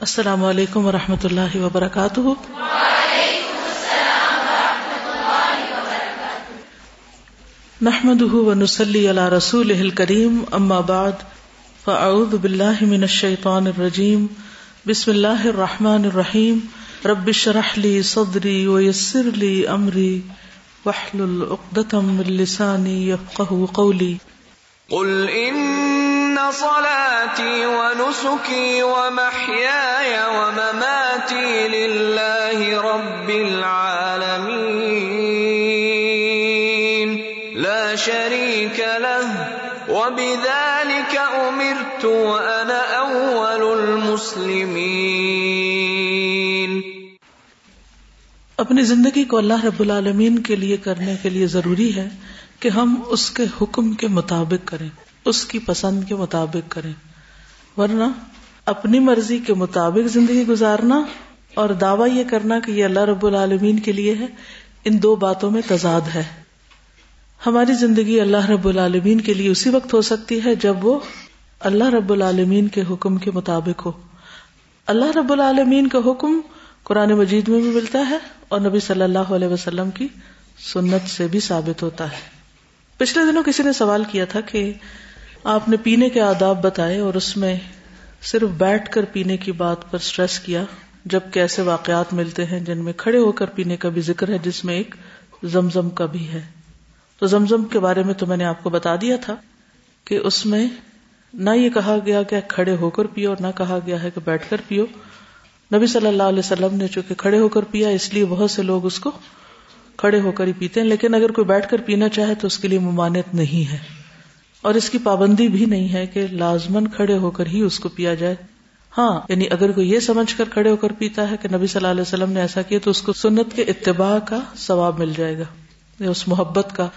السلام علیکم و رحمۃ اللہ وبرکاتہ۔ نحمد ونسلی علی رسول کریم اما بعد، فاعوذ باللہ من الشیطان الرجیم، بسم اللہ الرحمن الرحیم، رب شرح لی صدری ویسر لی امری وحلل اقدتم من لسانی یفقہ قولی۔ قل ان صلاتي ونسكي ومحياي ومماتي لله رب العالمين. لا شريك له، وبذلك امرت وانا اول المسلمين. اپنی زندگی کو اللہ رب العالمین کے لیے کرنے کے لیے ضروری ہے کہ ہم اس کے حکم کے مطابق کریں۔ اس کی پسند کے مطابق کریں۔ ورنہ اپنی مرضی کے مطابق زندگی گزارنا اور دعوی یہ کرنا کہ یہ اللہ رب العالمین کے لیے ہے، ان دو باتوں میں تضاد ہے۔ ہماری زندگی اللہ رب العالمین کے لیے اسی وقت ہو سکتی ہے جب وہ اللہ رب العالمین کے حکم کے مطابق ہو۔ اللہ رب العالمین کا حکم قرآن مجید میں بھی ملتا ہے اور نبی صلی اللہ علیہ وسلم کی سنت سے بھی ثابت ہوتا ہے۔ پچھلے دنوں کسی نے سوال کیا تھا کہ آپ نے پینے کے آداب بتائے اور اس میں صرف بیٹھ کر پینے کی بات پر سٹریس کیا جب ایسے واقعات ملتے ہیں جن میں کھڑے ہو کر پینے کا بھی ذکر ہے، جس میں ایک زمزم کا بھی ہے۔ تو زمزم کے بارے میں تو میں نے آپ کو بتا دیا تھا کہ اس میں نہ یہ کہا گیا کہ کھڑے ہو کر پیو اور نہ کہا گیا ہے کہ بیٹھ کر پیو۔ نبی صلی اللہ علیہ وسلم نے چونکہ کھڑے ہو کر پیا، اس لیے بہت سے لوگ اس کو کھڑے ہو کر ہی پیتے ہیں، لیکن اگر کوئی بیٹھ کر پینا چاہے تو اس کے لیے ممانت نہیں ہے۔ اور اس کی پابندی بھی نہیں ہے کہ لازمن کھڑے ہو کر ہی اس کو پیا جائے۔ ہاں یعنی اگر کوئی یہ سمجھ کر کھڑے ہو کر پیتا ہے کہ نبی صلی اللہ علیہ وسلم نے ایسا کیا تو اس کو سنت کے اتباع کا ثواب مل جائے گا یا اس محبت کا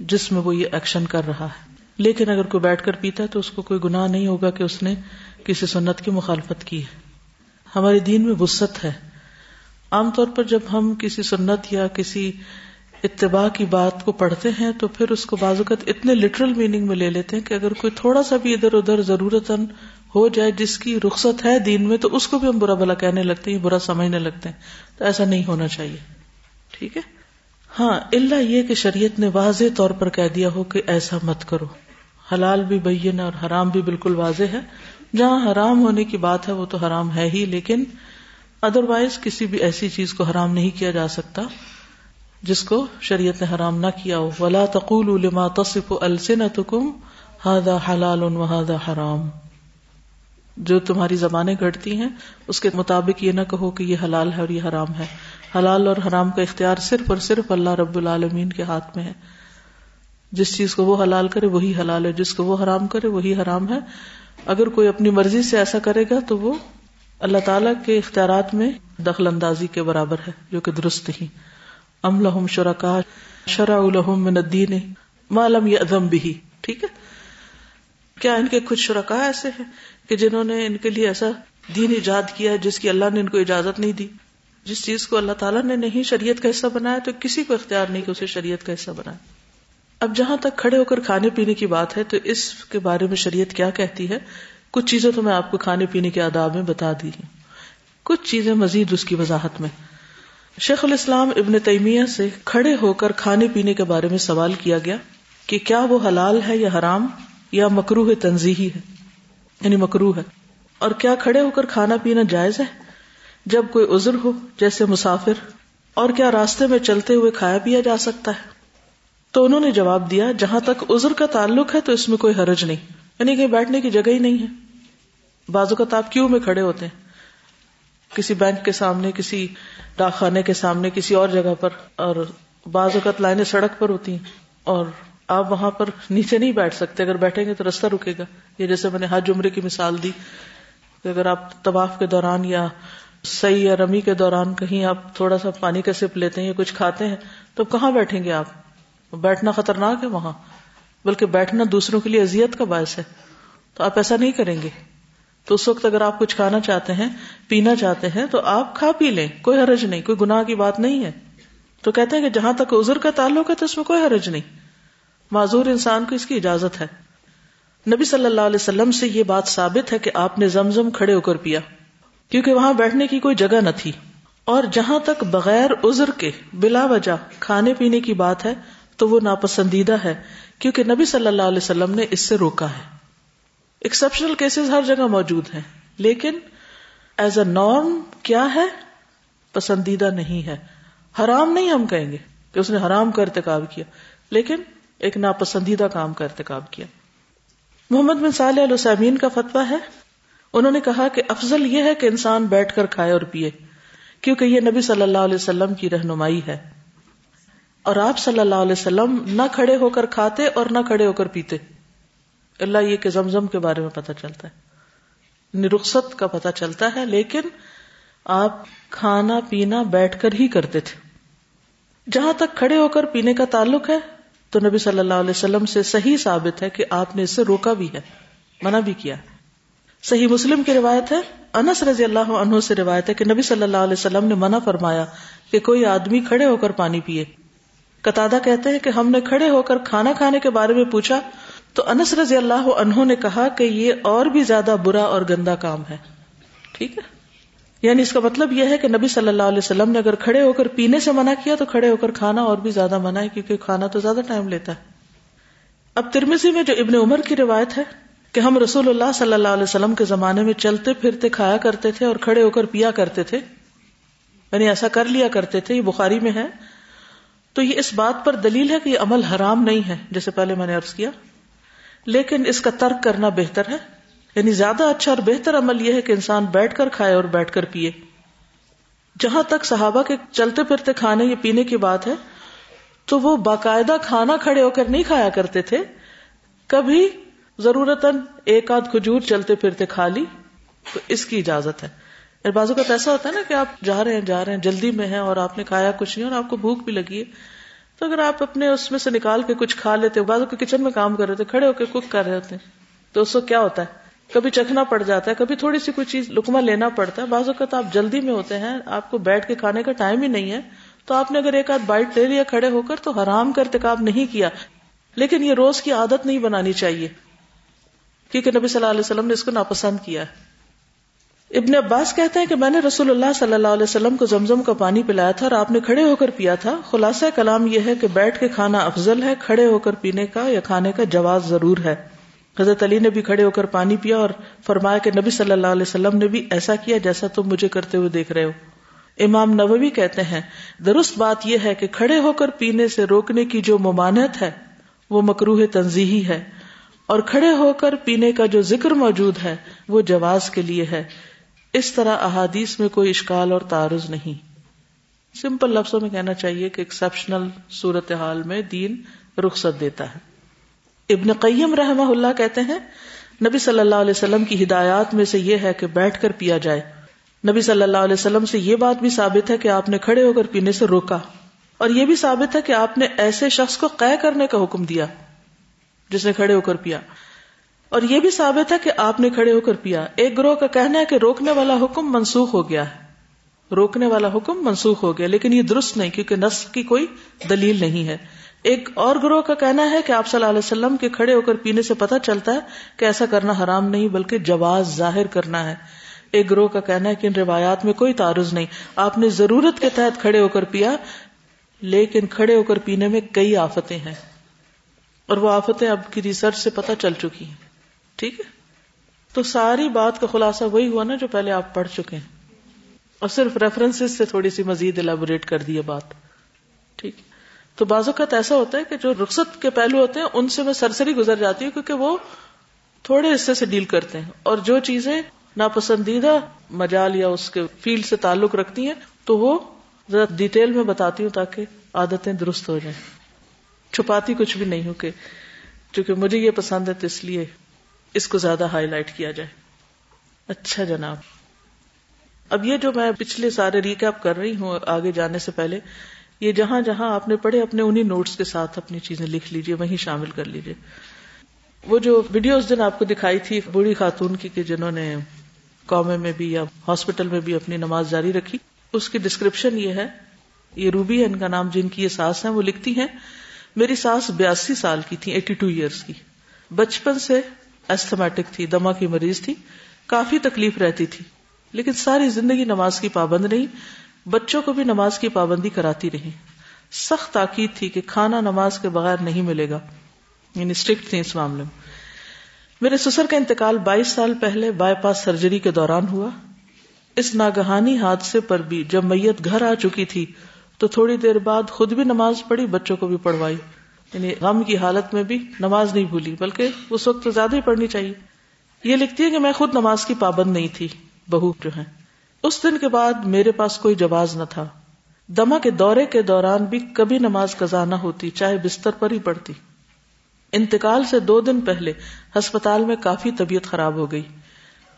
جس میں وہ یہ ایکشن کر رہا ہے۔ لیکن اگر کوئی بیٹھ کر پیتا ہے تو اس کو کوئی گناہ نہیں ہوگا کہ اس نے کسی سنت کی مخالفت کی ہے۔ ہمارے دین میں وسط ہے۔ عام طور پر جب ہم کسی سنت یا کسی اتباع کی بات کو پڑھتے ہیں تو پھر اس کو بازوقت اتنے لٹرل میننگ میں لے لیتے ہیں کہ اگر کوئی تھوڑا سا بھی ادھر ادھر ضرورت ہو جائے، جس کی رخصت ہے دین میں، تو اس کو بھی ہم برا بلا کہنے لگتے ہیں برا سمجھنے لگتے ہیں۔ تو ایسا نہیں ہونا چاہیے۔ ٹھیک ہے؟ ہاں اللہ یہ کہ شریعت نے واضح طور پر کہہ دیا ہو کہ ایسا مت کرو۔ حلال بھی بین اور حرام بھی بالکل واضح ہے۔ جہاں حرام ہونے کی بات ہے، وہ تو حرام ہے ہی، لیکن ادر وائز کسی بھی ایسی چیز کو حرام نہیں کیا جا سکتا۔ جس کو شریعت نے حرام نہ کیا ہو۔ ولا تقول لما تصف السنتكم هذا حلال وهذا حرام۔ جو تمہاری زبانیں گھڑتی ہیں، اس کے مطابق یہ نہ کہو کہ یہ حلال ہے اور یہ حرام ہے۔ حلال اور حرام کا اختیار صرف اور صرف اللہ رب العالمین کے ہاتھ میں ہے۔ جس چیز کو وہ حلال کرے، وہی حلال ہے۔ جس کو وہ حرام کرے، وہی حرام ہے۔ اگر کوئی اپنی مرضی سے ایسا کرے گا، تو وہ اللہ تعالی کے اختیارات میں دخل اندازی کے برابر ہے، جو کہ درست نہیں۔ ام لہم شرکا شرع لہم من الدین ما لم بھی ٹھیک ہے؟ کیا ان کے کچھ شرکا ایسے ہیں کہ جنہوں نے ان کے لیے ایسا دین ایجاد کیا جس کی اللہ نے ان کو اجازت نہیں دی؟ جس چیز کو اللہ تعالیٰ نے نہیں شریعت کا حصہ بنایا تو کسی کو اختیار نہیں کہ اسے شریعت کا حصہ بنایا اب جہاں تک کھڑے ہو کر کھانے پینے کی بات ہے تو اس کے بارے میں شریعت کیا کہتی ہے؟ کچھ چیزیں تو میں آپ کو کھانے پینے کے آداب میں بتا دی ہوں کچھ چیزیں مزید اس کی وضاحت میں۔ شیخ الاسلام ابن تیمیہ سے کھڑے ہو کر کھانے پینے کے بارے میں سوال کیا گیا کہ کیا وہ حلال ہے یا حرام یا مکرو تنظیحی ہے؟ یعنی مکرو ہے۔ اور کیا کھڑے ہو کر کھانا پینا جائز ہے؟ جب کوئی عذر ہو، جیسے مسافر، اور کیا راستے میں چلتے ہوئے کھایا پیا جا سکتا ہے؟ تو انہوں نے جواب دیا، جہاں تک عذر کا تعلق ہے تو اس میں کوئی حرج نہیں یعنی کہ بیٹھنے کی جگہ ہی نہیں ہے۔ بازو کا تاپ کیوں میں کھڑے ہوتے ہیں؟ کسی بینک کے سامنے، کسی ڈاک خانے کے سامنے، کسی اور جگہ پر، اور بعض اوقات لائنیں سڑک پر ہوتی ہیں، اور آپ وہاں پر نیچے نہیں بیٹھ سکتے۔ اگر بیٹھیں گے تو رستہ رکے گا۔ یہ جیسے میں نے حج عمرے کی مثال دی کہ اگر آپ طواف کے دوران یا سی یا رمی کے دوران کہیں آپ تھوڑا سا پانی کا سپ لیتے ہیں یا کچھ کھاتے ہیں، تو کہاں بیٹھیں گے آپ؟ بیٹھنا خطرناک ہے وہاں، بلکہ بیٹھنا دوسروں کے لیے اذیت کا باعث ہے۔ تو آپ ایسا نہیں کریں گے۔ تو اس وقت اگر آپ کچھ کھانا چاہتے ہیں، پینا چاہتے ہیں، تو آپ کھا پی لیں، کوئی حرج نہیں، کوئی گناہ کی بات نہیں ہے۔ تو کہتے ہیں کہ جہاں تک عذر کا تعلق ہے، تو اس میں کوئی حرج نہیں۔ معذور انسان کو اس کی اجازت ہے۔ نبی صلی اللہ علیہ وسلم سے یہ بات ثابت ہے کہ آپ نے زمزم کھڑے ہو کر پیا۔ کیونکہ وہاں بیٹھنے کی کوئی جگہ نہ تھی۔ اور جہاں تک بغیر عذر کے، بلا وجہ کھانے پینے کی بات ہے، تو وہ ناپسندیدہ ہے۔ کیونکہ نبی صلی اللہ علیہ وسلم نے اس سے روکا ہے۔ ایکسپشنل کیسز ہر جگہ موجود ہیں، لیکن ایز اے نارم کیا ہے؟ پسندیدہ نہیں ہے۔ حرام نہیں ہم کہیں گے کہ اس نے حرام کا ارتکاب کیا، لیکن ایک ناپسندیدہ کام کا ارتکاب کیا۔ محمد بن صالح السامین کا فتویٰ ہے۔ انہوں نے کہا کہ افضل یہ ہے کہ انسان بیٹھ کر کھائے اور پیے، کیونکہ یہ نبی صلی اللہ علیہ وسلم کی رہنمائی ہے۔ اور آپ صلی اللہ علیہ وسلم نہ کھڑے ہو کر کھاتے اور نہ کھڑے ہو کر پیتے۔ اللہ یہ کہ زمزم کے بارے میں پتہ چلتا ہے۔ یعنی رخصت کا پتہ چلتا ہے، لیکن آپ کھانا پینا بیٹھ کر ہی کرتے تھے۔ جہاں تک کھڑے ہو کر پینے کا تعلق ہے، تو نبی صلی اللہ علیہ وسلم سے صحیح ثابت ہے کہ آپ نے اس سے روکا بھی ہے، منع بھی کیا صحیح مسلم کی روایت ہے، انس رضی اللہ عنہ سے روایت ہے کہ نبی صلی اللہ علیہ وسلم نے منع فرمایا کہ کوئی آدمی کھڑے ہو کر پانی پیے۔ قطع کہتے ہیں کہ ہم نے کھڑے ہو کر کھانا کھانے کے بارے میں پوچھا تو انس رضی اللہ عنہ نے کہا کہ یہ اور بھی زیادہ برا اور گندا کام ہے۔ ٹھیک ہے؟ یعنی اس کا مطلب یہ ہے کہ نبی صلی اللہ علیہ وسلم نے اگر کھڑے ہو کر پینے سے منع کیا تو کھڑے ہو کر کھانا اور بھی زیادہ منع ہے کیونکہ کھانا تو زیادہ ٹائم لیتا ہے۔ اب ترمیزی میں جو ابن عمر کی روایت ہے کہ ہم رسول اللہ صلی اللہ علیہ وسلم کے زمانے میں چلتے پھرتے کھایا کرتے تھے اور کھڑے ہو کر پیا کرتے تھے یعنی ایسا کر لیا کرتے تھے، یہ بخاری میں ہے۔ تو یہ اس بات پر دلیل ہے کہ یہ عمل حرام نہیں ہے، جیسے پہلے میں نے عرض کیا۔ لیکن اس کا ترک کرنا بہتر ہے۔ یعنی زیادہ اچھا اور بہتر عمل یہ ہے کہ انسان بیٹھ کر کھائے اور بیٹھ کر پیے۔ جہاں تک صحابہ کے چلتے پھرتے کھانے یا پینے کی بات ہے، تو وہ باقاعدہ کھانا کھڑے ہو کر نہیں کھایا کرتے تھے۔ کبھی ضرورت ایک آدھ کھجور چلتے پھرتے کھا لی، تو اس کی اجازت ہے۔ بازو کا ایسا ہوتا ہے نا کہ آپ جا رہے ہیں، جا رہے ہیں، جلدی میں ہیں اور آپ نے کھایا کچھ نہیں اور آپ کو بھوک بھی لگی ہے۔ تو اگر آپ اپنے اس میں سے نکال کے کچھ کھا لیتے بازو کے کچن میں کام کر رہے تھے، کھڑے ہو کے کک کر رہے ہوتے تو اس کو کیا ہوتا ہے؟ کبھی چکھنا پڑ جاتا ہے، کبھی تھوڑی سی کوئی چیز لکما لینا پڑتا ہے۔ بعض اوقات آپ جلدی میں ہوتے ہیں، آپ کو بیٹھ کے کھانے کا ٹائم ہی نہیں ہے، تو آپ نے اگر ایک آدھ بائٹ لے لیا کھڑے ہو کر، تو حرام کا ارتکاب نہیں کیا۔ لیکن یہ روز کی عادت نہیں بنانی چاہیے، کیونکہ نبی صلی اللہ علیہ وسلم نے اس کو ناپسند کیا ہے۔ ابن عباس کہتے ہیں کہ میں نے رسول اللہ صلی اللہ علیہ وسلم کو زمزم کا پانی پلایا تھا اور آپ نے کھڑے ہو کر پیا تھا۔ خلاصہ کلام یہ ہے کہ بیٹھ کے کھانا افضل ہے، کھڑے ہو کر پینے کا یا کھانے کا جواز ضرور ہے۔ حضرت علی نے بھی کھڑے ہو کر پانی پیا اور فرمایا کہ نبی صلی اللہ علیہ وسلم نے بھی ایسا کیا جیسا تم مجھے کرتے ہوئے دیکھ رہے ہو۔ امام نووی کہتے ہیں، درست بات یہ ہے کہ کھڑے ہو کر پینے سے روکنے کی جو ممانعت ہے، وہ مکروح تنظیحی ہے۔ اور کھڑے ہو کر پینے کا جو ذکر موجود ہے، وہ جواز کے لیے ہے۔ اس طرح احادیث میں کوئی اشکال اور تعارض نہیں۔ سمپل لفظوں میں کہنا چاہیے کہ ایکسپشنل صورت حال میں دین رخصت دیتا ہے۔ ابن قیم رحمہ اللہ کہتے ہیں، نبی صلی اللہ علیہ وسلم کی ہدایات میں سے یہ ہے کہ بیٹھ کر پیا جائے۔ نبی صلی اللہ علیہ وسلم سے یہ بات بھی ثابت ہے کہ آپ نے کھڑے ہو کر پینے سے روکا۔ اور یہ بھی ثابت ہے کہ آپ نے ایسے شخص کو قے کرنے کا حکم دیا، جس نے کھڑے ہو کر پیا۔ اور یہ بھی ثابت ہے کہ آپ نے کھڑے ہو کر پیا۔ ایک گروہ کا کہنا ہے کہ روکنے والا حکم منسوخ ہو گیا ہے۔ روکنے والا حکم منسوخ ہو گیا، لیکن یہ درست نہیں، کیونکہ نس کی کوئی دلیل نہیں ہے۔ ایک اور گروہ کا کہنا ہے کہ آپ صلی اللہ علیہ وسلم کے کھڑے ہو کر پینے سے پتہ چلتا ہے کہ ایسا کرنا حرام نہیں، بلکہ جواز ظاہر کرنا ہے۔ ایک گروہ کا کہنا ہے کہ ان روایات میں کوئی تعارض نہیں۔ آپ نے ضرورت کے تحت کھڑے ہو کر پیا، لیکن کھڑے ہو کر پینے میں کئی آفتیں ہیں۔ اور وہ آفتیں اب کی ریسرچ سے پتہ چل چکی ہیں۔ ٹھیک ہے؟ تو ساری بات کا خلاصہ وہی ہوا نا جو پہلے آپ پڑھ چکے ہیں۔ اور صرف ریفرنس سے تھوڑی سی مزید الیبوریٹ کر دی بات۔ ٹھیک تو بعض اوقات ایسا ہوتا ہے کہ جو رخصت کے پہلو ہوتے ہیں، ان سے میں سرسری گزر جاتی ہوں کیونکہ وہ تھوڑے حصے سے ڈیل کرتے ہیں۔ اور جو چیزیں ناپسندیدہ مجال یا اس کے فیلڈ سے تعلق رکھتی ہیں، تو وہ ذرا ڈیٹیل میں بتاتی ہوں تاکہ عادتیں درست ہو جائیں۔ چھپاتی کچھ بھی نہیں ہوں کہ چونکہ مجھے یہ پسند ہے تو اس لیے اس کو زیادہ ہائی لائٹ کیا جائے۔ اچھا جناب۔ اب یہ جو میں پچھلے سارے ریکیپ کر رہی ہوں آگے جانے سے پہلے، یہ جہاں جہاں آپ نے پڑھے، اپنے انہیں نوٹس کے ساتھ اپنی چیزیں لکھ لیجیے وہیں شامل کر لیجیے وہ جو ویڈیو اس دن آپ کو دکھائی تھی، بوڑھی خاتون کی کہ جنہوں نے قومے میں بھی یا ہاسپٹل میں بھی اپنی نماز جاری رکھی، اس کی ڈسکرپشن یہ ہے۔ یہ روبی ہے ان کا نام، جن کی یہ ساس ہے وہ لکھتی ہیں، میری ساس بیاسی سال کی تھی ایٹی ٹو ایئرس کی۔ بچپن سے ایستھمیٹک تھی، دما کی مریض تھی، کافی تکلیف رہتی تھی۔ لیکن ساری زندگی نماز کی پابند نہیں بچوں کو بھی نماز کی پابندی کراتی رہی۔ سخت تاکید تھی کہ کھانا نماز کے بغیر نہیں ملے گا۔ یعنی اسٹرکٹ تھی اس معاملے میں۔ میرے سسر کا انتقال بائیس سال پہلے بائی پاس سرجری کے دوران ہوا۔ اس ناگہانی حادثے پر بھی جب میت گھر آ چکی تھی، تو تھوڑی دیر بعد خود بھی نماز پڑھی، بچوں کو بھی پڑھوائی۔ یعنی غم کی حالت میں بھی نماز نہیں بھولی، بلکہ اس وقت تو زیادہ ہی پڑھنی چاہیے۔ یہ لکھتی ہے کہ میں خود نماز کی پابند نہیں تھی، بہو جو ہے اس دن کے بعد میرے پاس کوئی جواز نہ تھا۔ دما کے دورے کے دوران بھی کبھی نماز قزا نہ ہوتی، چاہے بستر پر ہی پڑتی انتقال سے دو دن پہلے ہسپتال میں کافی طبیعت خراب ہو گئی۔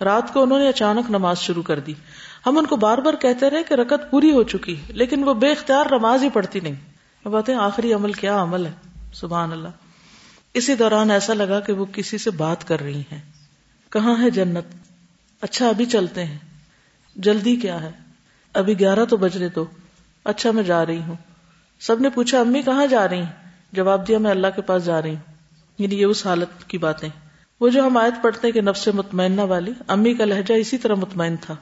رات کو انہوں نے اچانک نماز شروع کر دی۔ ہم ان کو بار بار کہتے رہے کہ رکت پوری ہو چکی، لیکن وہ بے اختیار نماز ہی پڑتی نہیں۔ باتیں آخری عمل کیا عمل ہے؟ سبحان اللہ۔ اسی دوران ایسا لگا کہ وہ کسی سے بات کر رہی ہیں۔ کہاں ہے جنت؟ اچھا ابھی چلتے ہیں۔ جلدی کیا ہے؟ ابھی گیارہ تو بج رہے تو۔ اچھا میں جا رہی ہوں۔ سب نے پوچھا، امی کہاں جا رہی ہیں؟ جواب دیا، میں اللہ کے پاس جا رہی ہوں۔ یعنی یہ اس حالت کی باتیں۔ وہ جو ہم آیت پڑھتے ہیں کہ نفس مطمئنہ والی، امی کا لہجہ اسی طرح مطمئن تھا۔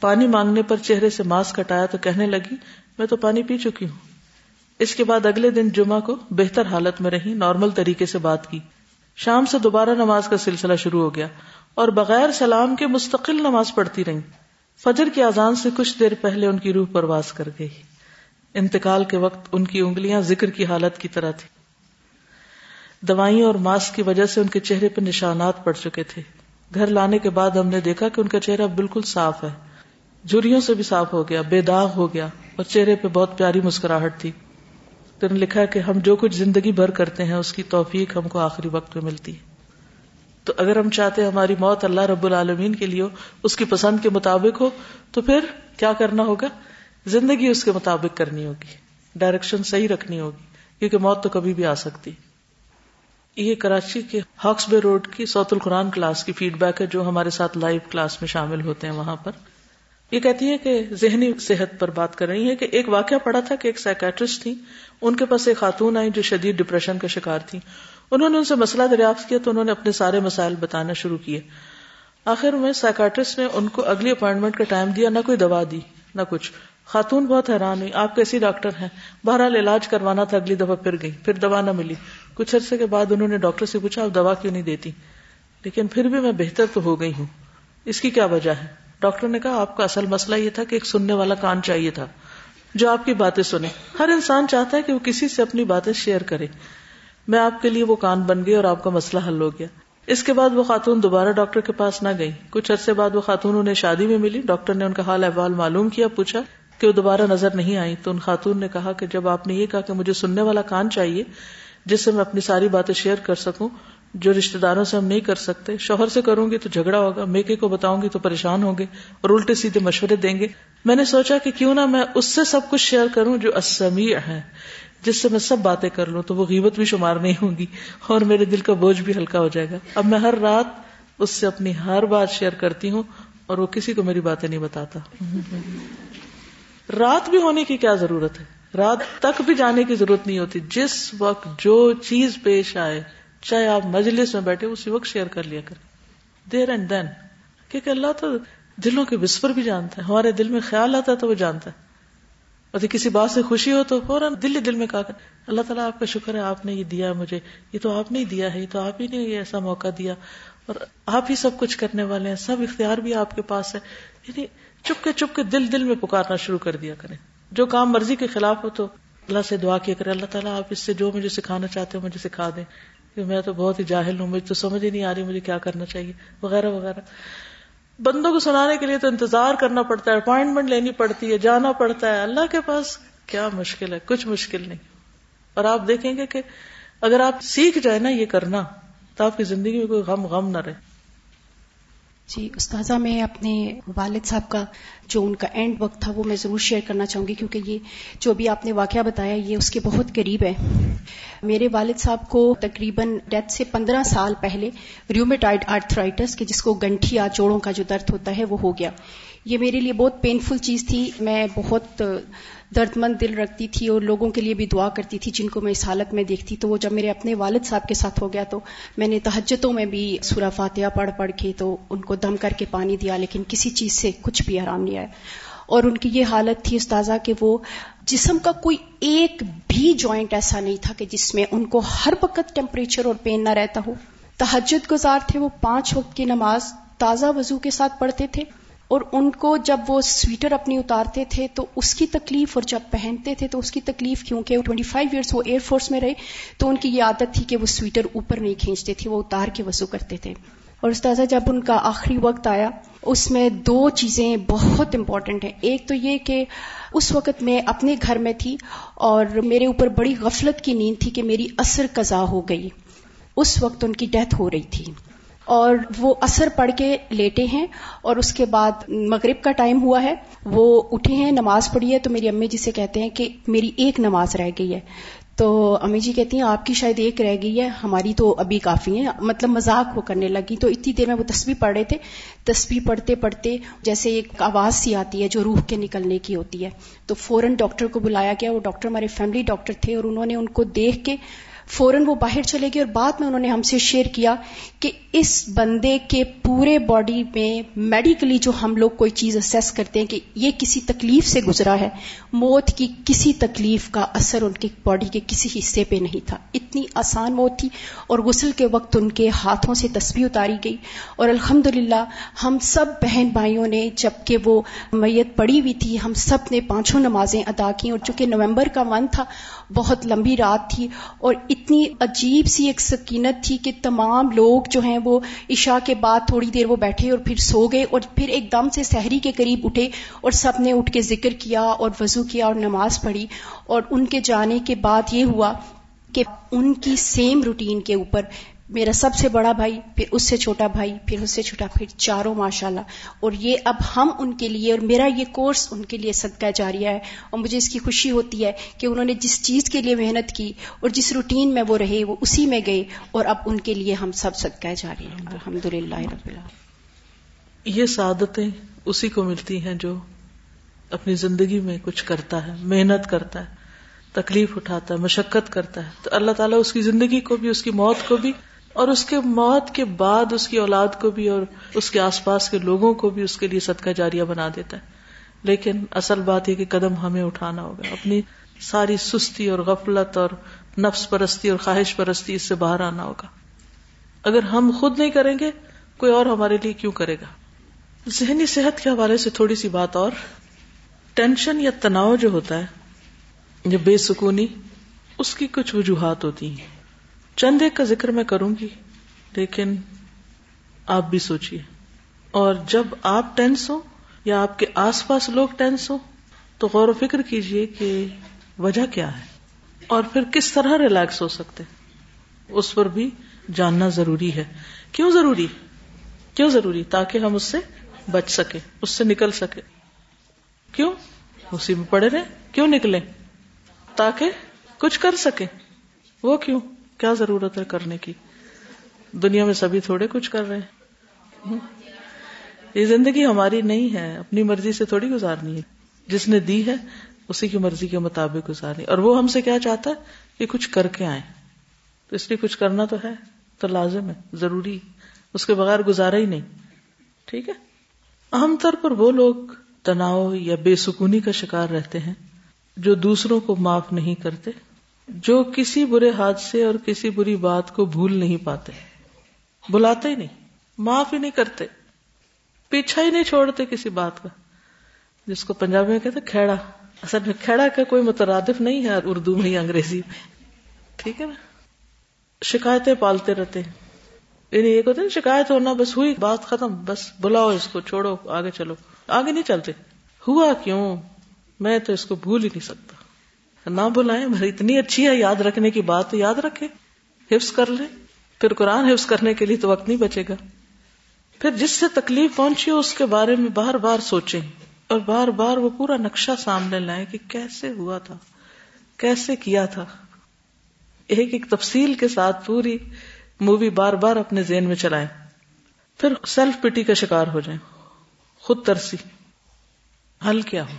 پانی مانگنے پر چہرے سے ماسک ہٹایا تو کہنے لگی، میں تو پانی پی چکی ہوں۔ اس کے بعد اگلے دن جمعہ کو بہتر حالت میں رہی نارمل طریقے سے بات کی۔ شام سے دوبارہ نماز کا سلسلہ شروع ہو گیا اور بغیر سلام کے مستقل نماز پڑھتی رہی۔ فجر کی آزان سے کچھ دیر پہلے ان کی روح پرواز کر گئی۔ انتقال کے وقت ان کی انگلیاں ذکر کی حالت کی طرح تھی دوائیوں اور ماسک کی وجہ سے ان کے چہرے پہ نشانات پڑ چکے تھے۔ گھر لانے کے بعد ہم نے دیکھا کہ ان کا چہرہ بالکل صاف ہے۔ جھریوں سے بھی صاف ہو گیا، بے داغ ہو گیا اور چہرے پہ بہت پیاری مسکراہٹ تھی۔ نے لکھا کہ ہم جو کچھ زندگی بھر کرتے ہیں، اس کی توفیق ہم کو آخری وقت میں ملتی ہے۔ تو اگر ہم چاہتے ہیں ہماری موت اللہ رب العالمین کے لیے ہو، اس کی پسند کے مطابق ہو، تو پھر کیا کرنا ہوگا؟ زندگی اس کے مطابق کرنی ہوگی ڈائریکشن صحیح رکھنی ہوگی، کیونکہ موت تو کبھی بھی آ سکتی۔ یہ کراچی کے ہاکس بے روڈ کی سوت القرآن کلاس کی فیڈ بیک ہے، جو ہمارے ساتھ لائیو کلاس میں شامل ہوتے ہیں وہاں پر۔ یہ کہتی ہے کہ ذہنی صحت پر بات کر رہی ہے کہ ایک واقعہ پڑا تھا کہ ایک سائکٹرسٹ تھی ان کے پاس ایک خاتون آئی جو شدید ڈپریشن کا شکار تھی انہوں نے ان سے مسئلہ دریافت کیا تو انہوں نے اپنے سارے مسائل بتانا شروع کیے۔ آخر میں سائکٹرسٹ نے ان کو اگلی اپوائنٹمنٹ کا ٹائم دیا، نہ کوئی دوا دی، نہ کچھ۔ خاتون بہت حیران ہوئی، آپ کیسی ڈاکٹر ہیں؟ بہرحال علاج کروانا تھا، اگلی دفعہ پھر گئی پھر دوا نہ ملی۔ کچھ عرصے کے بعد انہوں نے ڈاکٹر سے پوچھا آپ دوا کیوں نہیں دیتی؟ لیکن پھر بھی میں بہتر تو ہو گئی ہوں۔ اس کی کیا وجہ ہے؟ ڈاکٹر نے کہا، آپ کا اصل مسئلہ یہ تھا کہ ایک سننے والا کان چاہیے تھا، جو آپ کی باتیں سنے۔ ہر انسان چاہتا ہے کہ وہ کسی سے اپنی باتیں شیئر کرے۔ میں آپ کے لیے وہ کان بن گئی اور آپ کا مسئلہ حل ہو گیا۔ اس کے بعد وہ خاتون دوبارہ ڈاکٹر کے پاس نہ گئی۔ کچھ عرصے بعد وہ خاتون انہیں شادی میں ملی۔ ڈاکٹر نے ان کا حال احوال معلوم کیا، پوچھا کہ وہ دوبارہ نظر نہیں آئی تو ان خاتون نے کہا کہ جب آپ نے یہ کہا کہ مجھے سننے والا کان چاہیے، جس سے میں اپنی ساری باتیں شیئر کر سکوں جو رشتے داروں سے ہم نہیں کر سکتے، شوہر سے کروں گی تو جھگڑا ہوگا، میکے کو بتاؤں گی تو پریشان ہوں گے، اور الٹے سیدھے مشورے دیں گے۔ میں نے سوچا کہ کیوں نہ میں اس سے سب کچھ شیئر کروں جو اسمی ہے، جس سے میں سب باتیں کر لوں تو وہ غیبت بھی شمار نہیں ہوگی اور میرے دل کا بوجھ بھی ہلکا ہو جائے گا۔ اب میں ہر رات اس سے اپنی ہر بات شیئر کرتی ہوں، اور وہ کسی کو میری باتیں نہیں بتاتا۔ رات بھی ہونے کی کیا ضرورت ہے؟ رات تک بھی جانے کی ضرورت نہیں ہوتی۔ جس وقت جو چیز پیش آئے چاہے آپ مجلس میں بیٹھے اسی وقت شیئر کر لیا کریں۔ دیر اینڈ دین کیونکہ اللہ تو دلوں کے وسپر بھی جانتا ہے۔ ہمارے دل میں خیال آتا ہے تو وہ جانتا ہے۔ اور کسی بات سے خوشی ہو تو فوراً دل دل میں کہا کر اللہ تعالیٰ آپ کا شکر ہے، آپ نے یہ دیا مجھے۔ یہ تو آپ نے ہی دیا ہے، یہ تو آپ ہی نے یہ ایسا موقع دیا۔ اور آپ ہی سب کچھ کرنے والے ہیں، سب اختیار بھی آپ کے پاس ہے۔ یعنی چپ کے چپ کے دل دل میں پکارنا شروع کر دیا کریں۔ جو کام مرضی کے خلاف ہو تو اللہ سے دعا کیا کرے اللہ تعالیٰ آپ اس سے جو مجھے سکھانا چاہتے ہو مجھے سکھا دیں۔ کہ میں تو بہت ہی جاہل ہوں مجھے تو سمجھ ہی نہیں آ رہی مجھے کیا کرنا چاہیے، وغیرہ وغیرہ۔ بندوں کو سنانے کے لیے تو انتظار کرنا پڑتا ہے، اپوائنٹمنٹ لینی پڑتی ہے، جانا پڑتا ہے۔ اللہ کے پاس کیا مشکل ہے، کچھ مشکل نہیں۔ اور آپ دیکھیں گے کہ اگر آپ سیکھ جائیں نا یہ کرنا، تو آپ کی زندگی میں کوئی غم غم نہ رہے۔ جی استاذہ، میں اپنے والد صاحب کا جو ان کا اینڈ وقت تھا، وہ میں ضرور شیئر کرنا چاہوں گی، کیونکہ یہ جو بھی آپ نے واقعہ بتایا، یہ اس کے بہت قریب ہے۔ میرے والد صاحب کو تقریباً ڈیتھ سے پندرہ سال پہلے ریومیٹائڈ آرتھرائٹس کہ جس کو گنٹھی یا چوڑوں کا جو درد ہوتا ہے، وہ ہو گیا۔ یہ میرے لیے بہت پینفل چیز تھی۔ میں بہت درد مند دل رکھتی تھی اور لوگوں کے لیے بھی دعا کرتی تھی جن کو میں اس حالت میں دیکھتی تو وہ جب میرے اپنے والد صاحب کے ساتھ ہو گیا تو میں نے تہجتوں میں بھی سورہ فاتحہ پڑھ پڑھ کے تو ان کو دم کر کے پانی دیا، لیکن کسی چیز سے کچھ بھی آرام نہیں آیا۔ اور ان کی یہ حالت تھی استاذہ کہ وہ جسم کا کوئی ایک بھی جوائنٹ ایسا نہیں تھا کہ جس میں ان کو ہر وقت ٹیمپریچر اور پین نہ رہتا ہو۔ تحجد گزار تھے وہ پانچ وقت کی نماز تازہ وضو کے ساتھ پڑھتے تھے۔ اور ان کو جب وہ سویٹر اپنی اتارتے تھے تو اس کی تکلیف، اور جب پہنتے تھے تو اس کی تکلیف کیونکہ وہ ٹوئنٹی فائیو ایئرس وہ ایئر فورس میں رہے تو ان کی یہ عادت تھی کہ وہ سویٹر اوپر نہیں کھینچتے تھے، وہ اتار کے وضو کرتے تھے۔ اور استاذہ، جب ان کا آخری وقت آیا، اس میں دو چیزیں بہت امپورٹنٹ ہیں۔ ایک تو یہ کہ اس وقت میں اپنے گھر میں تھی اور میرے اوپر بڑی غفلت کی نیند تھی کہ میری اثر قضا ہو گئی۔ اس وقت ان کی ڈیتھ ہو رہی تھی۔ اور وہ اثر پڑھ کے لیٹے ہیں اور اس کے بعد مغرب کا ٹائم ہوا ہے، وہ اٹھے ہیں، نماز پڑھی ہے، تو میری امی جی جسے کہتے ہیں کہ میری ایک نماز رہ گئی ہے۔ تو امی جی کہتی ہیں، آپ کی شاید ایک رہ گئی ہے، ہماری تو ابھی کافی ہے مطلب مذاق وہ کرنے لگی۔ تو اتنی دیر میں وہ تسبیح پڑھ رہے تھے۔ تسبیح پڑھتے پڑھتے جیسے ایک آواز سی آتی ہے جو روح کے نکلنے کی ہوتی ہے۔ تو فوراً ڈاکٹر کو بلایا گیا، وہ ڈاکٹر ہمارے فیملی ڈاکٹر تھے اور انہوں نے ان کو دیکھ کے فوراً وہ باہر چلے گئے اور بعد میں انہوں نے ہم سے شیئر کیا کہ اس بندے کے پورے باڈی میں میڈیکلی جو ہم لوگ کوئی چیز اسیس کرتے ہیں کہ یہ کسی تکلیف سے گزرا ہے، موت کی کسی تکلیف کا اثر ان کے باڈی کے کسی حصے پہ نہیں تھا۔ اتنی آسان موت تھی اور غسل کے وقت ان کے ہاتھوں سے تصویر اتاری گئی۔ اور الحمد ہم سب بہن بھائیوں نے جبکہ وہ میت پڑی ہوئی تھی، ہم سب نے پانچوں نمازیں ادا کی اور چونکہ نومبر کا من تھا، بہت لمبی رات تھی اور اتنی عجیب سی ایک سکینت تھی کہ تمام لوگ جو ہیں وہ عشاء کے بعد تھوڑی دیر وہ بیٹھے اور پھر سو گئے اور پھر ایک دم سے سحری کے قریب اٹھے اور سب نے اٹھ کے ذکر کیا اور وضو کیا اور نماز پڑھی اور ان کے جانے کے بعد یہ ہوا کہ ان کی سیم روٹین کے اوپر میرا سب سے بڑا بھائی، پھر اس سے چھوٹا بھائی، پھر اس سے چھوٹا، پھر چاروں ماشاء اللہ اور یہ اب ہم ان کے لیے، اور میرا یہ کورس ان کے لیے صدقہ جاریہ ہے۔ اور مجھے اس کی خوشی ہوتی ہے کہ انہوں نے جس چیز کے لیے محنت کی اور جس روٹین میں وہ رہے، وہ اسی میں گئے۔ اور اب ان کے لیے ہم سب صدقہ جاری ہیں۔ الحمد للہ رب اللہ یہ سعادتیں اسی کو ملتی ہیں جو اپنی زندگی میں کچھ کرتا ہے، محنت کرتا ہے، تکلیف اٹھاتا ہے، مشقت کرتا ہے۔ تو اللہ تعالیٰ اس کی زندگی کو بھی، اس کی موت کو بھی اور اس کے موت کے بعد اس کی اولاد کو بھی اور اس کے آس پاس کے لوگوں کو بھی اس کے لیے صدقہ جاریہ بنا دیتا ہے۔ لیکن اصل بات یہ کہ قدم ہمیں اٹھانا ہوگا۔ اپنی ساری سستی اور غفلت اور نفس پرستی اور خواہش پرستی اس سے باہر آنا ہوگا۔ اگر ہم خود نہیں کریں گے، کوئی اور ہمارے لیے کیوں کرے گا؟ ذہنی صحت کے حوالے سے تھوڑی سی بات اور۔ ٹینشن یا تناؤ جو ہوتا ہے جو بے سکونی، اس کی کچھ وجوہات ہوتی ہیں۔ چند ایک کا ذکر میں کروں گی، لیکن آپ بھی سوچیے اور جب آپ ٹینس ہو یا آپ کے آس پاس لوگ ٹینس ہو تو غور و فکر کیجیے کہ وجہ کیا ہے۔ اور پھر کس طرح ریلیکس ہو سکتے۔ اس پر بھی جاننا ضروری ہے۔ کیوں ضروری؟ کیوں ضروری؟ تاکہ ہم اس سے بچ سکے اس سے نکل سکے کیوں؟ اسی میں پڑے رہے، کیوں نکلے تاکہ کچھ کر سکے وہ کیوں؟ کیا ضرورت ہے کرنے کی؟ دنیا میں سبھی تھوڑے کچھ کر رہے ہیں۔ یہ زندگی ہماری نہیں ہے، اپنی مرضی سے تھوڑی گزارنی ہے۔ جس نے دی ہے، اسی کی مرضی کے مطابق گزارنی۔ اور وہ ہم سے کیا چاہتا ہے؟ کہ کچھ کر کے آئے تو اس لیے کچھ کرنا تو ہے، تو لازم ہے، ضروری۔ اس کے بغیر گزارا ہی نہیں۔ ٹھیک ہے؟ عام طور پر وہ لوگ تناؤ یا بے سکونی کا شکار رہتے ہیں جو دوسروں کو معاف نہیں کرتے۔ جو کسی برے حادثے اور کسی بری بات کو بھول نہیں پاتے بلاتے ہی نہیں، معاف ہی نہیں کرتے، پیچھا ہی نہیں چھوڑتے کسی بات کا۔ جس کو پنجابی میں کہتے کھیڑا۔ اصل میں کھیڑا کا کوئی مترادف نہیں ہے اردو میں یا انگریزی میں۔ ٹھیک ہے نا؟ شکایتیں پالتے رہتے ہیں۔ یعنی ایک ہوتے شکایت ہونا بس ہوئی، بات ختم، بس بلاؤ اس کو، چھوڑو، آگے چلو۔ آگے نہیں چلتے۔ ہوا کیوں؟ میں تو اس کو بھول ہی نہیں سکتا۔ نہ بلائیں اتنی اچھی ہے، یاد رکھنے کی بات تو یاد رکھے۔ حفظ کر لیں۔ پھر قرآن حفظ کرنے کے لیے تو وقت نہیں بچے گا۔ پھر جس سے تکلیف پہنچی ہو، اس کے بارے میں بار بار سوچیں۔ اور بار بار وہ پورا نقشہ سامنے لائیں کہ کیسے ہوا تھا، کیسے کیا تھا۔ ایک ایک تفصیل کے ساتھ پوری مووی بار بار اپنے ذہن میں چلائیں۔ پھر سیلف پٹی کا شکار ہو جائیں۔ خود ترسی۔ حل کیا ہو؟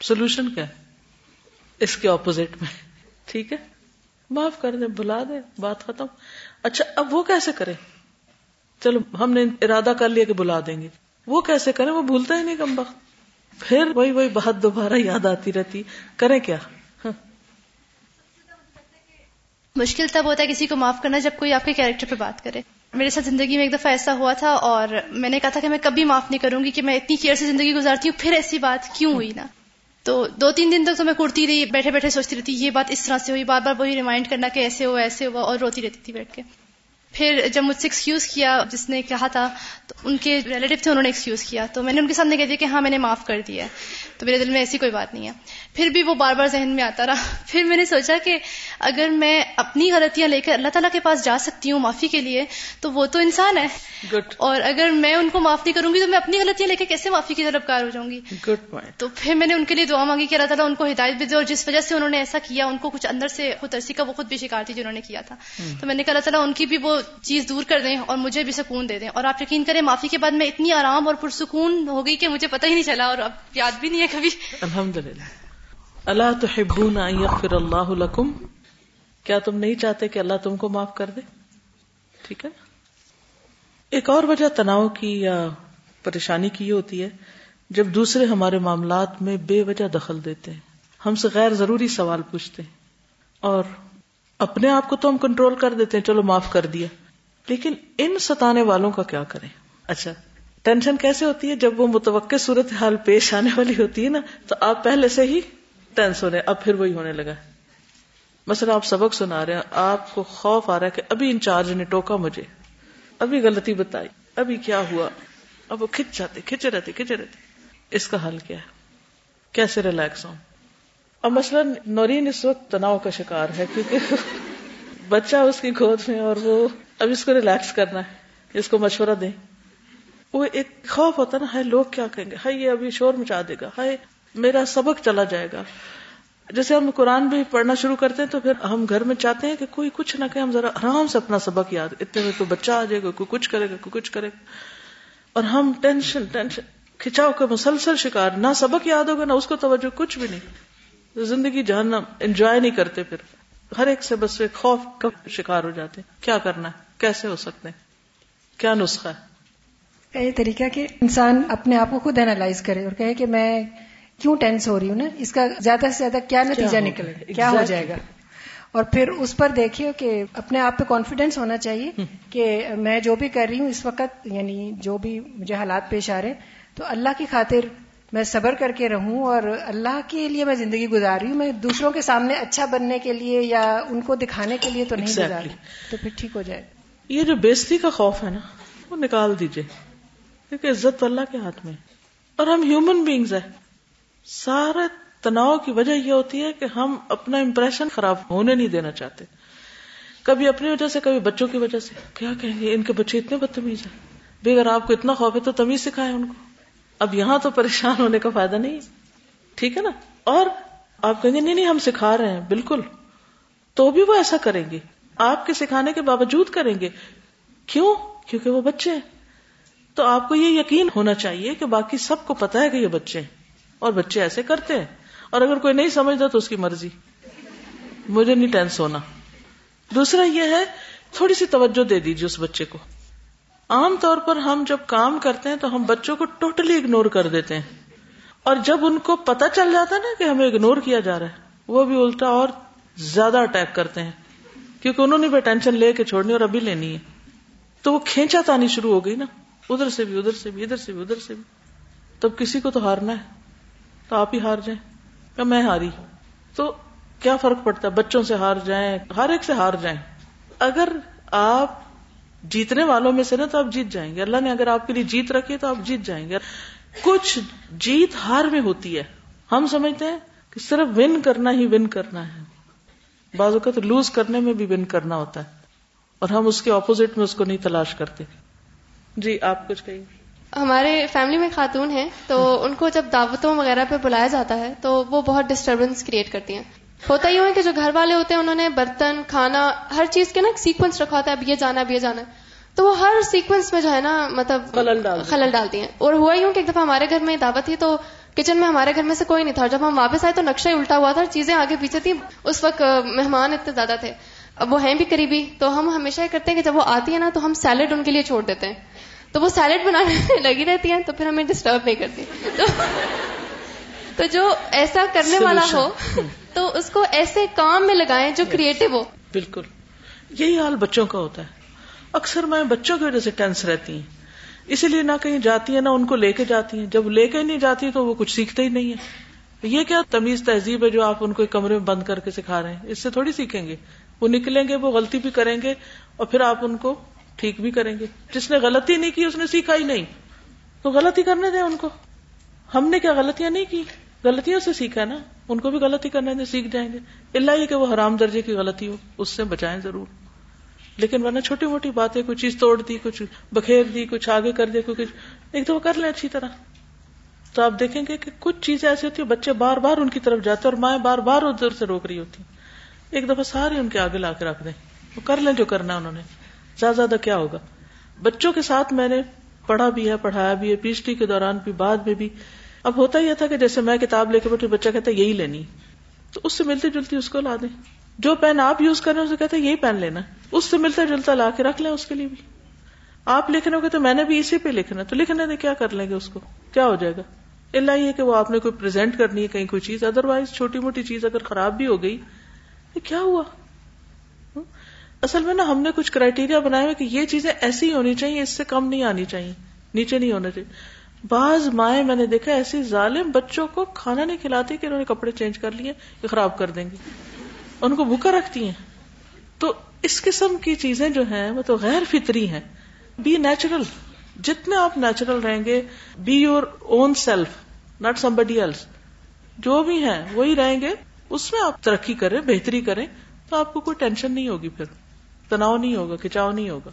سولوشن کیا؟ ہے اس کے اپوزٹ میں۔ ٹھیک ہے؟ معاف کر دیں بلا دیں، بات ختم۔ اچھا اب وہ کیسے کرے چلو، ہم نے ارادہ کر لیا کہ بلا دیں گے۔ وہ کیسے کریں؟ وہ بھولتا ہی نہیں کم وقت پھر وہی وہی بہت دوبارہ یاد آتی رہتی۔ کریں کیا؟ ہاں۔ مشکل تب ہوتا ہے کسی کو معاف کرنا جب کوئی آپ کے کیریکٹر پہ بات کرے۔ میرے ساتھ زندگی میں ایک دفعہ ایسا ہوا تھا اور میں نے کہا تھا کہ میں کبھی معاف نہیں کروں گی کہ میں اتنی کیئر سے زندگی گزارتی ہوں، پھر ایسی بات کیوں ہوئی نا؟ تو دو تین دن تک تو میں کرتی رہی، بیٹھے بیٹھے سوچتی رہتی، یہ بات اس طرح سے ہوئی، بار بار وہی ریمائنڈ کرنا کہ ایسے ہوا ایسے ہوا، اور روتی رہتی تھی بیٹھ کے۔ پھر جب مجھ سے ایکسکیوز کیا، جس نے کہا تھا، تو ان کے ریلیٹو تھے، انہوں نے ایکسکیوز کیا۔ تو میں نے ان کے سامنے کہہ دیا کہ ہاں میں نے معاف کر دیا۔ ہے تو میرے دل میں ایسی کوئی بات نہیں ہے۔ پھر بھی وہ بار بار ذہن میں آتا رہا۔ پھر میں نے سوچا کہ اگر میں اپنی غلطیاں لے کر اللہ تعالیٰ کے پاس جا سکتی ہوں معافی کے لیے تو وہ تو انسان ہے۔ گڈ اور اگر میں ان کو معاف نہیں کروں گی تو میں اپنی غلطیاں لے کے کیسے معافی کی طرف کار ہو جاؤں گی؟ گڈ پوائنٹ تو پھر میں نے ان کے لیے دعا مانگی کہ اللہ تعالیٰ ان کو ہدایت بھی دے اور جس وجہ سے انہوں نے ایسا کیا ان کو کچھ اندر سے خود ترسی کا وہ خود بھی شکار تھی جنہوں نے کیا تھا۔ تو میں نے کہا اللہ تعالیٰ ان کی بھی وہ چیز دور کر دیں اور مجھے بھی سکون دے دیں۔ اور آپ یقین کریں معافی کے بعد میں اتنی آرام اور پرسکون ہو گئی کہ مجھے پتہ ہی نہیں چلا اور اب یاد بھی نہیں ہے۔ کبھی۔ الحمد للہ اللہ تو پھر اللہ لکم؟ کیا تم نہیں چاہتے کہ اللہ تم کو معاف کر دے؟ ٹھیک ہے۔ ایک اور وجہ تناؤ کی یا پریشانی کی یہ ہوتی ہے جب دوسرے ہمارے معاملات میں بے وجہ دخل دیتے ہیں ہم سے غیر ضروری سوال پوچھتے ہیں اور اپنے آپ کو تو ہم کنٹرول کر دیتے ہیں چلو معاف کر دیا۔ لیکن ان ستانے والوں کا کیا کریں؟ اچھا۔ ٹینشن کیسے ہوتی ہے؟ جب وہ متوقع صورت حال پیش آنے والی ہوتی ہے نا، تو آپ پہلے سے ہی ٹینس ہو رہے اب پھر وہی ہونے لگا مثلا آپ سبق سنا رہے ہیں، آپ کو خوف آ رہا ہے کہ ابھی انچارج نے ٹوکا مجھے، ابھی غلطی بتائی، ابھی کیا ہوا؟ اب وہ کھچ جاتے کھچے رہتے کھچے رہتے۔ اس کا حل کیا ہے؟ کیسے ریلیکس ہوں؟ اب مثلاً نورین اس وقت تناؤ کا شکار ہے، کیونکہ بچہ اس کی گود میں اور وہ اب اس کو ریلیکس کرنا ہے، اس کو مشورہ دیں۔ وہ ایک خوف ہوتا نا، ہائے لوگ کیا کہیں گے؟ ہائے یہ ابھی شور مچا دے گا، ہائے میرا سبق چلا جائے گا۔ جیسے ہم قرآن بھی پڑھنا شروع کرتے ہیں تو پھر ہم گھر میں چاہتے ہیں کہ کوئی کچھ نہ کہ ہم ذرا آرام سے اپنا سبق یاد، اتنے میں کوئی بچہ آ جائے گا، کوئی کچھ کرے گا، کوئی کچھ کرے گا۔ اور ہم ٹینشن ٹینشن، کھچاؤ کے مسلسل شکار، نہ سبق یاد ہوگا، نہ اس کو توجہ، کچھ بھی نہیں۔ زندگی جاننا انجوائے نہیں کرتے پھر۔ ہر ایک سے بس ایک خوف کا شکار ہو جاتے کیا کرنا ہے؟ کیسے ہو سکتے ہیں؟ کیا نسخہ ہے؟ یہ طریقہ کہ انسان اپنے آپ کو خود اینالائز کرے اور کہے کہ میں کیوں ٹینس ہو رہی ہوں نا؟ اس کا زیادہ سے زیادہ کیا نتیجہ نکلے کیا ہو جائے گا؟ اور پھر اس پر دیکھیے کہ اپنے آپ پہ کانفیڈینس ہونا چاہیے کہ میں جو بھی کر رہی ہوں اس وقت یعنی جو بھی مجھے حالات پیش آ رہے تو اللہ کی خاطر میں صبر کر کے رہوں اور اللہ کے لیے میں زندگی گزار رہی ہوں میں دوسروں کے سامنے اچھا بننے کے لیے یا ان کو دکھانے کے لیے تو نہیں گزار رہی تو پھر ٹھیک ہو جائے۔ یہ جو بےزتی کا خوف ہے نا وہ نکال دیجیے۔ کیونکہ عزت تو اللہ کے ہاتھ میں اور ہم ہیومن بینگز ہیں۔ سارے تناؤ کی وجہ یہ ہوتی ہے کہ ہم اپنا امپریشن خراب ہونے نہیں دینا چاہتے۔ کبھی اپنی وجہ سے، کبھی بچوں کی وجہ سے۔ کیا کہیں گے؟ ان کے بچے اتنے بدتمیز ہیں۔ بھی اگر آپ کو اتنا خوف ہے تو تمیز سکھائے ان کو۔ اب یہاں تو پریشان ہونے کا فائدہ نہیں ٹھیک ہے نا؟ اور آپ کہیں گے، نہیں نہیں، ہم سکھا رہے ہیں۔ بالکل۔ تو بھی وہ ایسا کریں گے۔ آپ کے سکھانے کے باوجود کریں گے۔ کیوں؟ کیونکہ وہ بچے ہیں۔ تو آپ کو یہ یقین ہونا چاہیے کہ باقی سب کو پتا ہے کہ یہ بچے ہیں اور بچے ایسے کرتے ہیں۔ اور اگر کوئی نہیں سمجھتا تو اس کی مرضی۔ مجھے نہیں ٹینس ہونا۔ دوسرا یہ ہے، تھوڑی سی توجہ دے دیجیے اس بچے کو۔ عام طور پر ہم جب کام کرتے ہیں تو ہم بچوں کو ٹوٹلی اگنور کر دیتے ہیں۔ اور جب ان کو پتا چل جاتا ہے نا کہ ہمیں اگنور کیا جا رہا ہے، وہ بھی الٹا اور زیادہ اٹیک کرتے ہیں۔ کیونکہ انہوں نے بھی ٹینشن لے کے چھوڑنی اور ابھی لینی ہے۔ تو وہ کھینچا تانی شروع ہو گئی نا۔ ادھر سے بھی، ادھر سے بھی، ادھر سے بھی، ادھر سے بھی۔ تب کسی کو تو ہارنا ہے۔ تو آپ ہی ہار جائیں۔ یا میں ہاری تو کیا فرق پڑتا ہے؟ بچوں سے ہار جائیں، ہر ایک سے ہار جائیں۔ اگر آپ جیتنے والوں میں سے نا، تو آپ جیت جائیں گے۔ اللہ نے اگر آپ کے لیے جیت رکھی تو آپ جیت جائیں گے۔ کچھ جیت ہار میں ہوتی ہے۔ ہم سمجھتے ہیں کہ صرف ون کرنا ہی ون کرنا ہے۔ بعض اوقات لوز کرنے میں بھی ون کرنا ہوتا ہے۔ اور ہم اس کے اپوزٹ میں اس کو نہیں تلاش کرتے۔ جی آپ کچھ کہیں ہمارے فیملی میں خاتون ہیں تو ان کو جب دعوتوں وغیرہ پہ بلایا جاتا ہے تو وہ بہت ڈسٹربنس کریٹ کرتی ہیں۔ ہوتا ہی کہ جو گھر والے ہوتے ہیں انہوں نے برتن کھانا ہر چیز کے نا سیکوینس رکھا ہوتا ہے اب یہ جانا اب یہ جانا۔ ہے تو وہ ہر سیکوینس میں جو ہے نا مطلب خلل ڈال خلل ڈالتی ہیں۔ اور ہوا یوں کہ ایک دفعہ ہمارے گھر میں دعوت تھی تو کچن میں ہمارے گھر میں سے کوئی نہیں تھا۔ جب ہم واپس آئے تو نقشہ ہی الٹا ہوا تھا چیزیں آگے پیچھے تھی اس وقت مہمان اتنے زیادہ تھے۔ اب وہ ہیں بھی قریبی تو ہم ہمیشہ یہ کرتے ہیں کہ جب وہ آتی ہے نا تو ہم سیلڈ ان کے لیے چھوڑ دیتے ہیں۔ تو وہ سیلڈ بنانے میں لگی رہتی ہیں تو پھر ہمیں ڈسٹرب نہیں کرتی۔ تو تو جو ایسا کرنے والا ہو تو اس کو ایسے کام میں لگائیں جو کریٹو ہو۔ بالکل۔ یہی حال بچوں کا ہوتا ہے۔ اکثر میں بچوں کی وجہ سے ٹینس رہتی ہیں۔ اسی لیے نہ کہیں جاتی ہیں نہ ان کو لے کے جاتی ہیں۔ جب لے کے نہیں جاتی تو وہ کچھ سیکھتے ہی نہیں ہے یہ کیا تمیز تہذیب ہے جو آپ ان کو ایک کمرے میں بند کر کے سکھا رہے ہیں؟ اس سے تھوڑی سیکھیں گے۔ وہ نکلیں گے وہ غلطی بھی کریں گے اور پھر آپ ان کو ٹھیک بھی کریں گے۔ جس نے غلطی نہیں کی، اس نے سیکھا ہی نہیں۔ تو غلطی کرنے دیں ان کو۔ ہم نے کیا غلطیاں نہیں کی؟ غلطیوں سے سیکھا نا۔ ان کو بھی غلطی کرنے دیں، سیکھ جائیں گے۔ اللہ یہ کہ وہ حرام درجے کی غلطی ہو، اس سے بچائیں ضرور۔ لیکن ورنہ چھوٹی موٹی باتیں، کوئی چیز توڑ دی، کچھ بکھیر دی، کچھ آگے کر دیا کچھ۔ ایک تو وہ کر لیں اچھی طرح۔ تو آپ دیکھیں گے کہ کچھ چیزیں ایسی ہوتی ہیں، بچے بار بار ان کی طرف جاتے اور مائیں بار بار ادھر سے روک رہی ہوتی ایک دفعہ سارے ان کے آگے لا کے رکھ دیں۔ وہ کر لیں جو کرنا انہوں نے۔ زیادہ زیادہ کیا ہوگا؟ بچوں کے ساتھ میں نے پڑھا بھی ہے، پڑھایا بھی ہے، پی ایچ ڈی کے دوران بھی، بعد میں بھی۔ اب ہوتا یہ تھا کہ جیسے میں کتاب لے کے بیٹھی، بچہ کہتا ہے یہی لینی۔ تو اس سے ملتی جلتی اس کو لا دیں۔ جو پین آپ یوز کر رہے ہیں، اسے کہتے ہیں یہی پین لینا۔ اس سے ملتا جلتا لا کے رکھ لیں اس کے لیے بھی۔ آپ لکھنے ہوگے تو میں نے بھی اسی پہ لکھنا تو لکھنے دیں، کیا کر لیں گے اس کو؟ کیا ہو جائے گا؟ اللہ یہ کہ وہ آپ نے کوئی پرزینٹ کرنی ہے، کہیں کوئی چیز۔ ادر وائز چھوٹی موٹی چیز اگر خراب بھی ہو گئی، تو کیا ہوا؟ اصل میں نا ہم نے کچھ کرائٹیریا بنایا ہوئے کہ یہ چیزیں ایسی ہونی چاہیے، اس سے کم نہیں آنی چاہیے، نیچے نہیں ہونا چاہیے۔ بعض مائیں میں نے دیکھا ایسی ظالم بچوں کو کھانا نہیں کھلاتی کہ انہوں نے کپڑے چینج کر لیے یہ خراب کر دیں گے۔ ان کو بھوکا رکھتی ہیں۔ تو اس قسم کی چیزیں جو ہیں وہ تو غیر فطری ہیں۔ بی نیچرل جتنے آپ نیچرل رہیں گے be your own self not somebody else جو بھی ہیں، وہی رہیں گے۔ اس میں آپ ترقی کریں، بہتری کریں، تو آپ کو کوئی ٹینشن نہیں ہوگی پھر۔ تناؤ نہیں ہوگا کھچاؤ نہیں ہوگا۔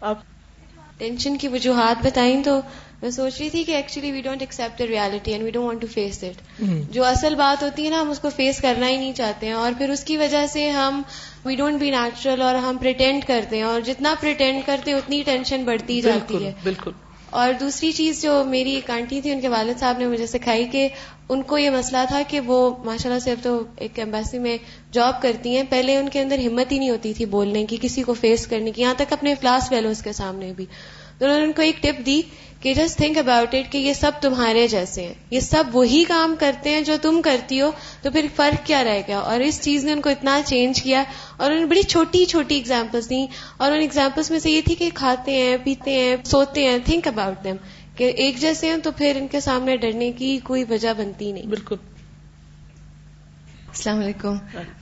آپ ٹینشن کی وجوہات بتائیں تو میں سوچ رہی تھی کہ actually we don't accept reality and we don't want to face it جو اصل بات ہوتی ہے نا ہم اس کو فیس کرنا ہی نہیں چاہتے ہیں اور پھر اس کی وجہ سے ہم وی ڈونٹ بی نیچرل اور ہم پریٹینڈ کرتے ہیں اور جتنا پریٹینڈ کرتے ہیں اتنی ٹینشن بڑھتی جاتی ہے۔ بالکل۔ اور دوسری چیز جو میری ایک آنٹی تھی، ان کے والد صاحب نے مجھے سکھائی کہ ان کو یہ مسئلہ تھا کہ وہ ماشاء اللہ سے اب تو ایک ایمبیسی میں جاب کرتی ہیں، پہلے ان کے اندر ہمت ہی نہیں ہوتی تھی بولنے کی، کسی کو فیس کرنے کی، یہاں تک اپنے کلاس فیلوز کے سامنے بھی۔ تو انہوں نے ان کو ایک ٹپ دی کہ جسٹ تھنک اباؤٹ اٹ کہ یہ سب تمہارے جیسے ہیں۔ یہ سب وہی کام کرتے ہیں جو تم کرتی ہو تو پھر فرق کیا رہے گا اور اس چیز نے ان کو اتنا چینج کیا اور انہوں نے بڑی چھوٹی چھوٹی اگزامپلس دی اور ان ایگزامپلس میں سے یہ تھی کہ کھاتے ہیں پیتے ہیں سوتے ہیں۔ تھنک اباؤٹ دم کہ ایک جیسے ہیں تو پھر ان کے سامنے ڈرنے کی کوئی وجہ بنتی نہیں۔ بالکل۔ السلام علیکم۔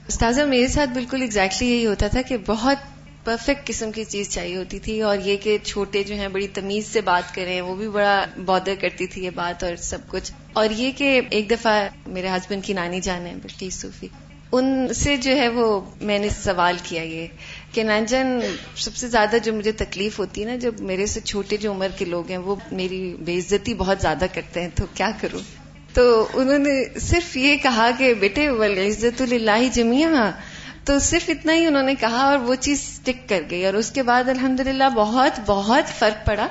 استاذہ میرے ساتھ بالکل ایگزیکٹلی یہی ہوتا تھا کہ بہت پرفیکٹ قسم کی چیز چاہیے ہوتی تھی اور یہ کہ چھوٹے جو ہیں بڑی تمیز سے بات کریں، وہ بھی بڑا بادر کرتی تھی یہ بات اور سب کچھ۔ اور یہ کہ ایک دفعہ میرے ہسبینڈ کی نانی جان ہے، بلکہ صوفی۔ ان سے جو ہے وہ میں نے سوال کیا یہ کہ نانجن سب سے زیادہ جو مجھے تکلیف ہوتی ہے نا، جب میرے سے چھوٹے جو عمر کے لوگ ہیں، وہ میری بے عزتی بہت زیادہ کرتے ہیں، تو کیا کروں؟ تو انہوں نے صرف یہ کہا کہ بیٹے عزت اللہ جمیا تو صرف اتنا ہی انہوں نے کہا اور وہ چیز ٹک کر گئی اور اس کے بعد الحمد بہت بہت فرق پڑا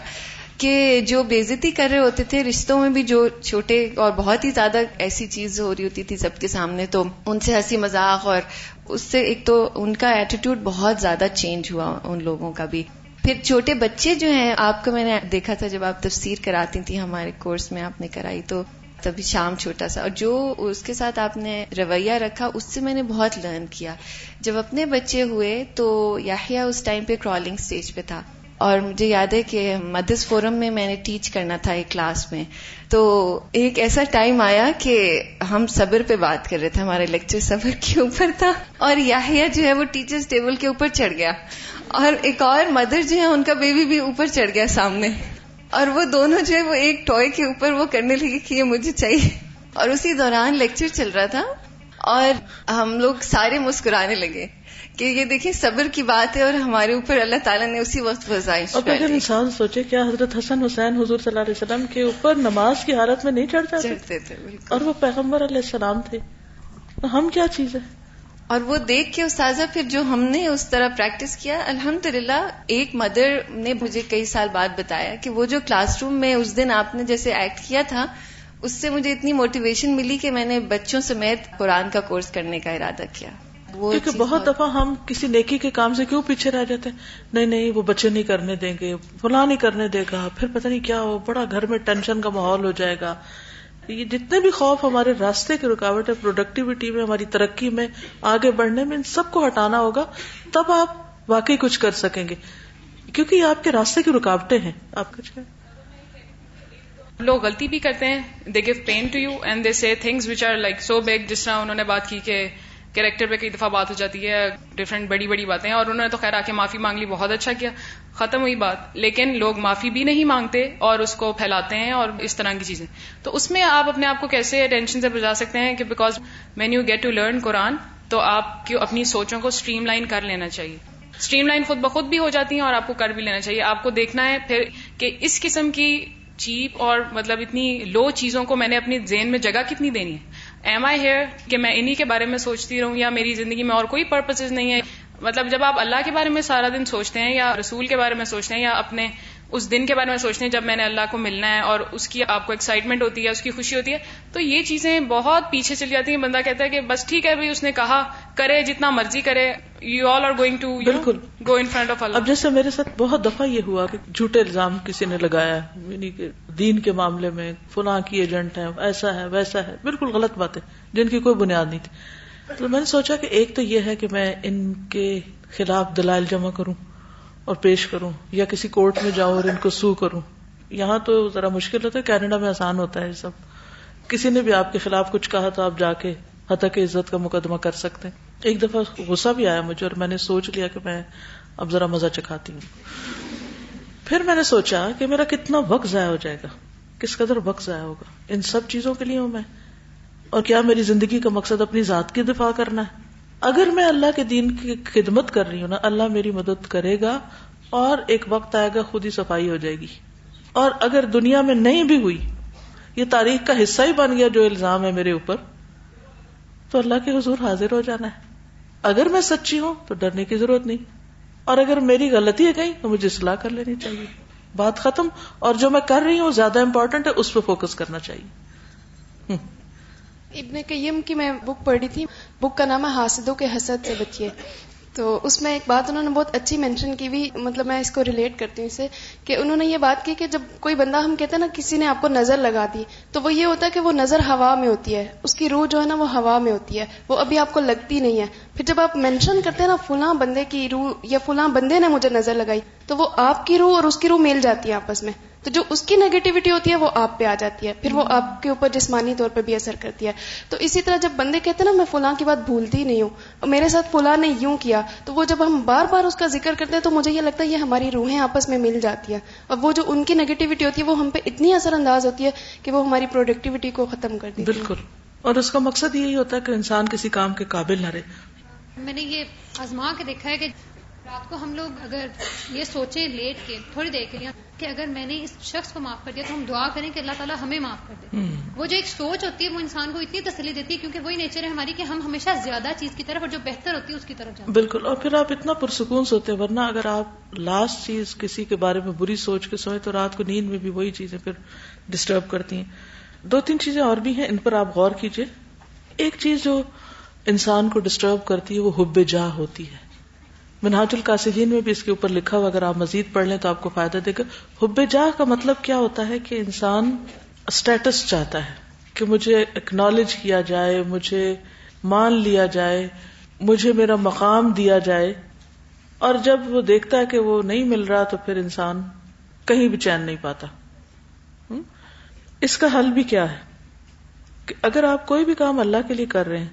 کہ جو بےزتی کر رہے ہوتے تھے، رشتوں میں بھی جو چھوٹے اور بہت ہی زیادہ ایسی چیز ہو رہی ہوتی تھی سب کے سامنے، تو ان سے ہنسی مذاق اور اس سے ایک تو ان کا ایٹیٹیوڈ بہت زیادہ چینج ہوا ان لوگوں کا بھی۔ پھر چھوٹے بچے جو ہیں، آپ کو میں نے دیکھا تھا جب آپ تفسیر کراتی تھی ہمارے کورس میں، آپ نے کرائی، تو تبھی شام چھوٹا سا۔ اور جو اس کے ساتھ آپ نے رویہ رکھا، اس سے میں نے بہت لرن کیا۔ جب اپنے بچے ہوئے تو یاہیا اس ٹائم پہ کرالنگ سٹیج پہ تھا۔ اور مجھے یاد ہے کہ مدرس فورم میں میں نے ٹیچ کرنا تھا ایک کلاس میں۔ تو ایک ایسا ٹائم آیا کہ ہم صبر پہ بات کر رہے تھے۔ ہمارے لیکچر صبر کے اوپر تھا۔ اور یاہیا جو ہے وہ ٹیچرز ٹیبل کے اوپر چڑھ گیا۔ اور ایک اور مدر جو ہے، ان کا بیبی بھی اوپر چڑھ گیا سامنے۔ اور وہ دونوں جو ہے وہ ایک ٹوائے کے اوپر وہ کرنے لگے کہ یہ مجھے چاہیے۔ اور اسی دوران لیکچر چل رہا تھا اور ہم لوگ سارے مسکرانے لگے کہ یہ دیکھیں صبر کی بات ہے اور ہمارے اوپر اللہ تعالیٰ نے اسی وقت اور اگر انسان سوچے کیا حضرت حسن حسین حضور صلی اللہ علیہ وسلم کے اوپر نماز کی حالت میں نہیں چڑھتا چڑھتے تھے اور وہ پیغمبر علیہ السلام تھے۔ ہم کیا چیز ہے اور وہ دیکھ کے استاذہ پھر جو ہم نے اس طرح پریکٹس کیا الحمد ایک مدر نے مجھے کئی سال بعد بتایا کہ وہ جو کلاس روم میں اس دن آپ نے جیسے ایکٹ کیا تھا اس سے مجھے اتنی موٹیویشن ملی کہ میں نے بچوں سمیت قرآن کا کورس کرنے کا ارادہ کیا۔ کیونکہ بہت دفعہ ہم کسی نیکی کے کام سے کیوں پیچھے رہ جاتے ہیں؟ نہیں نہیں وہ بچے نہیں کرنے دیں گے فلاں نہیں کرنے دے گا پھر پتہ نہیں کیا ہو بڑا گھر میں ٹینشن کا ماحول ہو جائے گا۔ یہ جتنے بھی خوف ہمارے راستے کی رکاوٹ ہے پروڈکٹیوٹی میں، ہماری ترقی میں، آگے بڑھنے میں، ان سب کو ہٹانا ہوگا، تب آپ واقعی کچھ کر سکیں گے۔ کیونکہ یہ آپ کے راستے کی رکاوٹیں ہیں۔ آپ کچھ لوگ غلطی بھی کرتے ہیں they gave pain to you and they see things which are like so big جس طرح انہوں نے بات کی کہ کیریکٹر پہ کئی دفعہ بات ہو جاتی ہے ڈفرینٹ بڑی بڑی باتیں اور انہوں نے تو خیر آ کے معافی مانگ لی، بہت اچھا کیا، ختم ہوئی بات۔ لیکن لوگ معافی بھی نہیں مانگتے اور اس کو پھیلاتے ہیں اور اس طرح کی چیزیں۔ تو اس میں آپ اپنے آپ کو کیسے ٹینشن سے بجا سکتے ہیں کہ because man you get to learn Quran تو آپ کی اپنی سوچوں کو اسٹریم لائن کر لینا چاہیے۔ اسٹریم لائن خود بخود بھی ہو جاتی ہیں اور آپ کو کر بھی لینا چاہیے۔ آپ کو دیکھنا ہے پھر کہ اس قسم کی چیپ اور مطلب اتنی لو چیزوں کو میں نے اپنی ذہن میں جگہ کتنی دینی ہے۔ ایم آئی ہیئر کہ میں انہی کے بارے میں سوچتی رہوں یا میری زندگی میں اور کوئی پرپز نہیں ہے؟ مطلب جب آپ اللہ کے بارے میں سارا دن سوچتے ہیں یا رسول کے بارے میں سوچتے ہیں یا اپنے اس دن کے بارے میں سوچتے ہیں جب میں نے اللہ کو ملنا ہے اور اس کی آپ کو ایکسائٹمنٹ ہوتی ہے، اس کی خوشی ہوتی ہے، تو یہ چیزیں بہت پیچھے چلی جاتی ہیں۔ بندہ کہتا ہے کہ بس ٹھیک ہے بھائی اس نے کہا، کرے جتنا مرضی کرے you all are going to بالکل۔ گو ان فرنٹ آف اب جیسے میرے ساتھ بہت دفعہ یہ ہوا کہ جھوٹے الزام کسی نے لگایا یعنی کہ دین کے معاملے میں فلاں کی ایجنٹ ہے ایسا ہے، ویسا ہے، بالکل غلط بات ہے جن کی کوئی بنیاد نہیں تھی۔ تو میں نے سوچا کہ ایک تو یہ ہے کہ میں ان کے خلاف دلائل جمع کروں اور پیش کروں، یا کسی کورٹ میں جاؤں اور ان کو سو کروں۔ یہاں تو ذرا مشکل ہوتا ہے، کینیڈا میں آسان ہوتا ہے یہ سب۔ کسی نے بھی آپ کے خلاف کچھ کہا تو آپ جا کے حتق عزت کا مقدمہ کر سکتے ہیں۔ ایک دفعہ غصہ بھی آیا مجھے اور میں نے سوچ لیا کہ میں اب ذرا مزہ چکھاتی ہوں۔ پھر میں نے سوچا کہ میرا کتنا وقت ضائع ہو جائے گا، کس قدر وقت ضائع ہوگا؟ ان سب چیزوں کے لیے ہوں میں۔ اور کیا میری زندگی کا مقصد اپنی ذات کی دفاع کرنا ہے؟ اگر میں اللہ کے دین کی خدمت کر رہی ہوں نا، اللہ میری مدد کرے گا اور ایک وقت آئے گا خود ہی صفائی ہو جائے گی۔ اور اگر دنیا میں نہیں بھی ہوئی، یہ تاریخ کا حصہ ہی بن گیا جو الزام ہے میرے اوپر، تو اللہ کے حضور حاضر ہو جانا ہے۔ اگر میں سچی ہوں تو ڈرنے کی ضرورت نہیں۔ اور اگر میری غلطی ہے کہیں تو مجھے اصلاح کر لینی چاہیے۔ بات ختم۔ اور جو میں کر رہی ہوں زیادہ امپورٹنٹ ہے، اس پہ فوکس کرنا چاہیے۔ ابن قیم کی میں بک پڑھی تھی۔ بک کا نام ہے حاسدوں کے حسد سے بچیے۔ تو اس میں ایک بات انہوں نے بہت اچھی مینشن کی بھی مطلب میں اس کو ریلیٹ کرتی ہوں اسے، کہ انہوں نے یہ بات کی کہ جب کوئی بندہ ہم کہتے ہیں نا، کسی نے آپ کو نظر لگا دی، تو وہ یہ ہوتا ہے کہ وہ نظر ہوا میں ہوتی ہے، اس کی روح جو ہے نا وہ ہوا میں ہوتی ہے، وہ ابھی آپ کو لگتی نہیں ہے۔ پھر جب آپ مینشن کرتے ہیں نا فلاں بندے کی روح یا فلاں بندے نے مجھے نظر لگائی، تو وہ آپ کی روح اور اس کی روح مل جاتی ہے آپس میں۔ تو جو اس کی نیگیٹیوٹی ہوتی ہے وہ آپ پہ آ جاتی ہے پھر وہ آپ کے اوپر جسمانی طور پہ بھی اثر کرتی ہے۔ تو اسی طرح جب بندے کہتے ہیں نا میں فلاں کی بات بھولتی نہیں ہوں میرے ساتھ فلاں نے یوں کیا تو وہ جب ہم بار بار اس کا ذکر کرتے ہیں تو مجھے یہ لگتا ہے یہ ہماری روحیں آپس میں مل جاتی ہے اور وہ جو ان کی نیگیٹیوٹی ہوتی ہے وہ ہم پہ اتنی اثر انداز ہوتی ہے کہ وہ ہماری پروڈکٹیوٹی کو ختم کر دی بالکل۔ اور اس کا مقصد یہی ہوتا ہے کہ انسان کسی کام کے قابل نہ رہے۔ میں نے یہ آزما کے دیکھا ہے کہ رات کو ہم لوگ اگر یہ سوچیں لیٹ کے تھوڑی دیر کے لیے کہ اگر میں نے اس شخص کو معاف کر دیا تو ہم دعا کریں کہ اللہ تعالیٰ ہمیں معاف کر دے۔ وہ جو ایک سوچ ہوتی ہے وہ انسان کو اتنی تسلی دیتی ہے کیونکہ وہی نیچر ہے ہماری کہ ہم ہمیشہ زیادہ چیز کی طرف اور جو بہتر ہوتی ہے اس کی طرف جاتے بالکل اور پھر آپ اتنا پرسکون سوتے ہیں ورنہ اگر آپ لاسٹ چیز کسی کے بارے میں بری سوچ کے سوئے تو رات کو نیند میں بھی وہی چیزیں پھر ڈسٹرب کرتی ہیں۔ دو تین چیزیں اور بھی ہیں ان پر آپ غور کیجیے ایک چیز جو انسان کو ڈسٹرب کرتی ہے وہ حب جاہ ہوتی ہے۔ منہاج القاصدین میں بھی اس کے اوپر لکھا ہوا، اگر آپ مزید پڑھ لیں تو آپ کو فائدہ دے گا۔ حب جاہ کا مطلب کیا ہوتا ہے کہ انسان اسٹیٹس چاہتا ہے، کہ مجھے اکنالج کیا جائے، مجھے مان لیا جائے، مجھے میرا مقام دیا جائے۔ اور جب وہ دیکھتا ہے کہ وہ نہیں مل رہا تو پھر انسان کہیں بھی چین نہیں پاتا۔ اس کا حل بھی کیا ہے؟ کہ اگر آپ کوئی بھی کام اللہ کے لیے کر رہے ہیں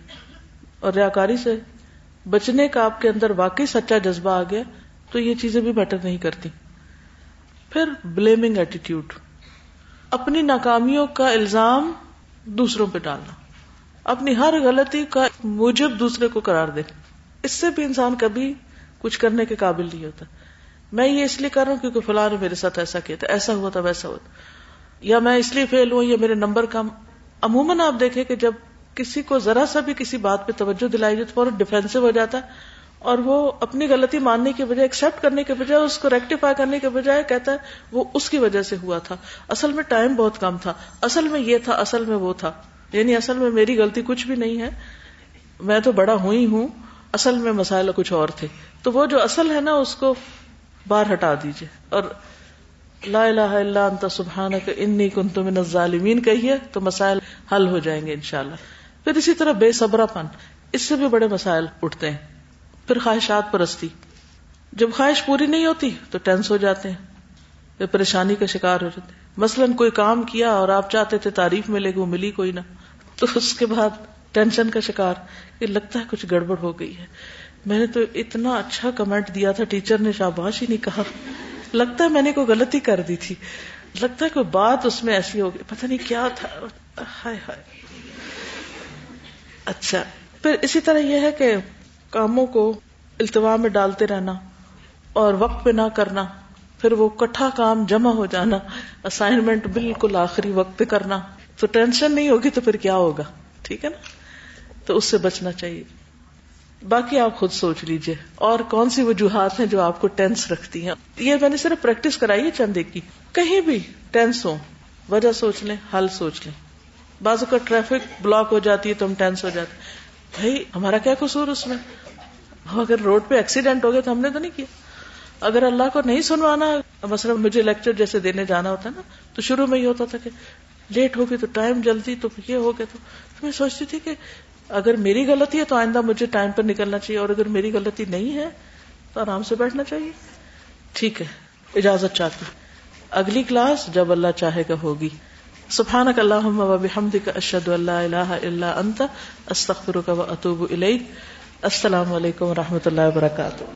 اور ریاکاری سے بچنے کا آپ کے اندر واقعی سچا جذبہ آ گیا تو یہ چیزیں بھی بیٹر نہیں کرتی۔ پھر بلیمنگ ایٹیٹیوڈ اپنی ناکامیوں کا الزام دوسروں پہ ڈالنا۔ اپنی ہر غلطی کا موجب دوسرے کو قرار دے اس سے بھی انسان کبھی کچھ کرنے کے قابل نہیں ہوتا۔ میں یہ اس لیے کر رہا ہوں کیونکہ فلاں نے میرے ساتھ ایسا کیا تھا۔ ایسا ہوا تھا، ویسا ہوا یا میں اس لیے فیل ہوں یا میرے نمبر کم۔ عموماً آپ دیکھیں کہ جب کسی کو ذرا سا بھی کسی بات پہ توجہ دلائی جاتی فوراً ڈیفینسو ہو جاتا ہے اور وہ اپنی غلطی ماننے کے بجائے ایکسپٹ کرنے کے بجائے، اس کو ریکٹیفائی کرنے کے بجائے کہتا ہے وہ اس کی وجہ سے ہوا تھا۔ اصل میں ٹائم بہت کم تھا۔ اصل میں یہ تھا، اصل میں وہ تھا۔ یعنی اصل میں میری غلطی کچھ بھی نہیں ہے۔ میں تو بڑا ہوئی ہوں، اصل میں مسائل کچھ اور تھے۔ تو وہ جو اصل ہے نا، اس کو باہر ہٹا دیجیے اور لا الہ الا انت سبحانک، انی کنت من الظالمین، کہیے تو مسائل حل ہو جائیں گے انشاءاللہ۔ پھر اسی طرح بے صبرا پن اس سے بھی بڑے مسائل اٹھتے ہیں۔ پھر خواہشات پرستی۔ جب خواہش پوری نہیں ہوتی تو ٹینس ہو جاتے ہیں۔ پھر پریشانی کا شکار ہو جاتے ہیں۔ مثلاً کوئی کام کیا اور آپ چاہتے تھے تعریف ملے گی وہ ملی کوئی نہ، تو اس کے بعد ٹینشن کا شکار یہ لگتا ہے کچھ گڑبڑ ہو گئی ہے۔ میں نے تو اتنا اچھا کمنٹ دیا تھا ٹیچر نے شاباش ہی نہیں کہا۔ لگتا ہے میں نے کوئی غلطی کر دی تھی۔ لگتا ہے کوئی بات اس میں ایسی ہو گئی۔ پتہ نہیں کیا تھا۔ ہائے ہائے۔ اچھا۔ پھر اسی طرح یہ ہے کہ کاموں کو التوا میں ڈالتے رہنا اور وقت پہ نہ کرنا، پھر وہ کٹھا کام جمع ہو جانا اسائنمنٹ بالکل آخری وقت پہ کرنا۔ تو ٹینشن نہیں ہوگی تو پھر کیا ہوگا؟ ٹھیک ہے نا؟ تو اس سے بچنا چاہیے۔ باقی آپ خود سوچ لیجیے۔ اور کون سی وجوہات ہیں جو آپ کو ٹینس رکھتی ہیں؟ یہ میں نے صرف پریکٹس کرائی ہے چندے کی۔ کہیں بھی ٹینس ہو وجہ سوچ لیں، حل سوچ لیں۔ بازو کا ٹریفک بلاک ہو جاتی ہے تو ہم ٹینس ہو جاتے بھائی، ہمارا کیا قصور اس میں؟ اگر روڈ پہ ایکسیڈنٹ ہو گیا تو ہم نے تو نہیں کیا۔ اگر اللہ کو نہیں سنوانا، مثلا مجھے لیکچر جیسے دینے جانا ہوتا نا، تو شروع میں یہ ہوتا تھا کہ لیٹ ہو گئی تو ٹائم جلدی، تو یہ ہو گیا تو۔ میں سوچتی تھی کہ اگر میری غلطی ہے تو آئندہ مجھے ٹائم پر نکلنا چاہیے، اور اگر میری غلطی نہیں ہے تو آرام سے بیٹھنا چاہیے۔ ٹھیک ہے، اجازت چاہتی اگلی کلاس جب اللہ چاہے گا ہوگی۔ سبحانك اللهم وبحمدك اشهد ان لا اله الا انت استغفرك واتوب اليك السلام علیکم و رحمۃ اللہ وبرکاتہ